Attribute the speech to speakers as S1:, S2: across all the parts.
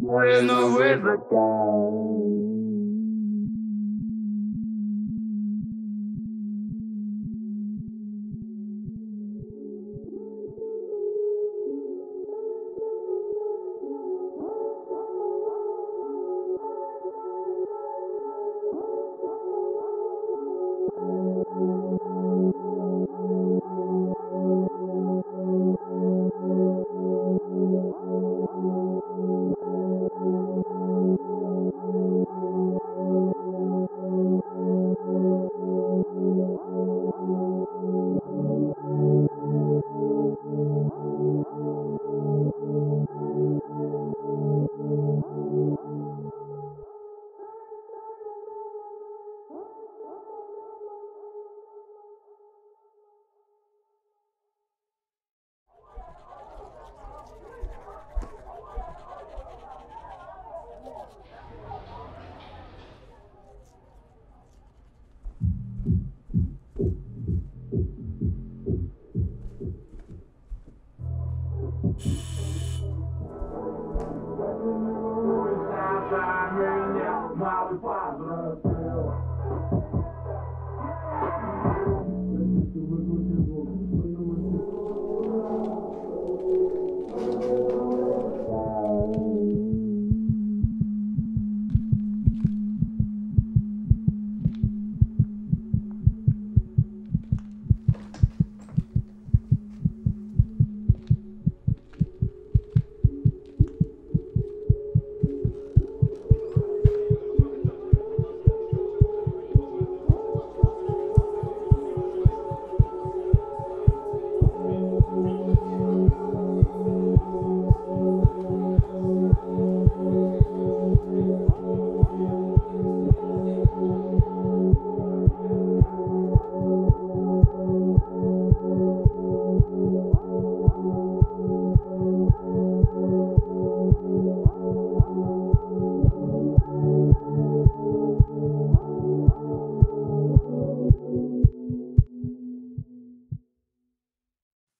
S1: When the river goes.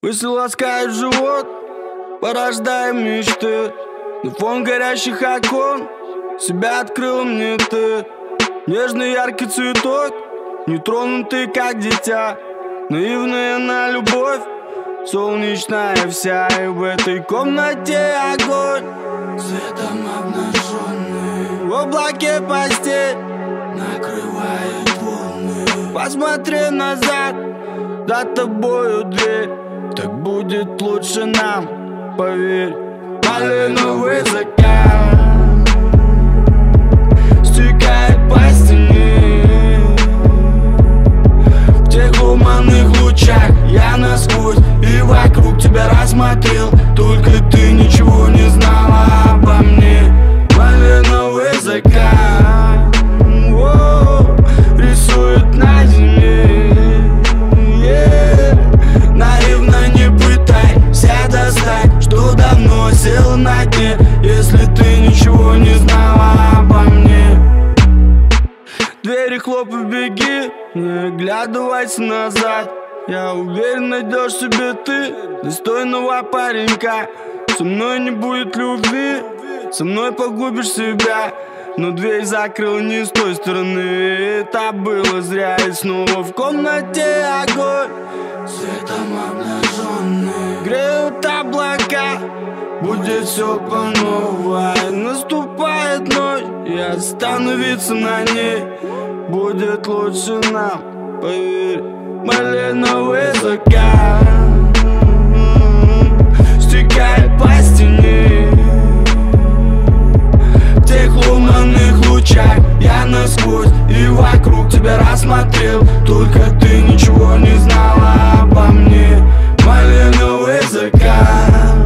S2: Мысли ласкают живот, порождаем мечты. На фон горящих окон себя открыл мне ты. Нежный яркий цветок, нетронутый как дитя. Наивная на любовь, солнечная вся. И в этой комнате огонь. Светом обнаженный. В облаке постель. Накрывает волны. Посмотри назад, за тобою дверь Так будет лучше нам, поверь. Малиновый закат не оглядывайся назад. Я уверен, найдешь себе ты достойного паренька. Со мной не будет любви, со мной погубишь себя. Но дверь закрыл не с той стороны Это было зря. И снова в комнате огонь. Светом обнаженный. Греют облака Будет все по новой. Наступает ночь И остановиться на ней Будет лучше нам Поверь. Малиновый закат. Стекает по стене. В тех лунных лучах Я насквозь и вокруг тебя рассмотрел. Только ты ничего не знала обо мне. Малиновый закат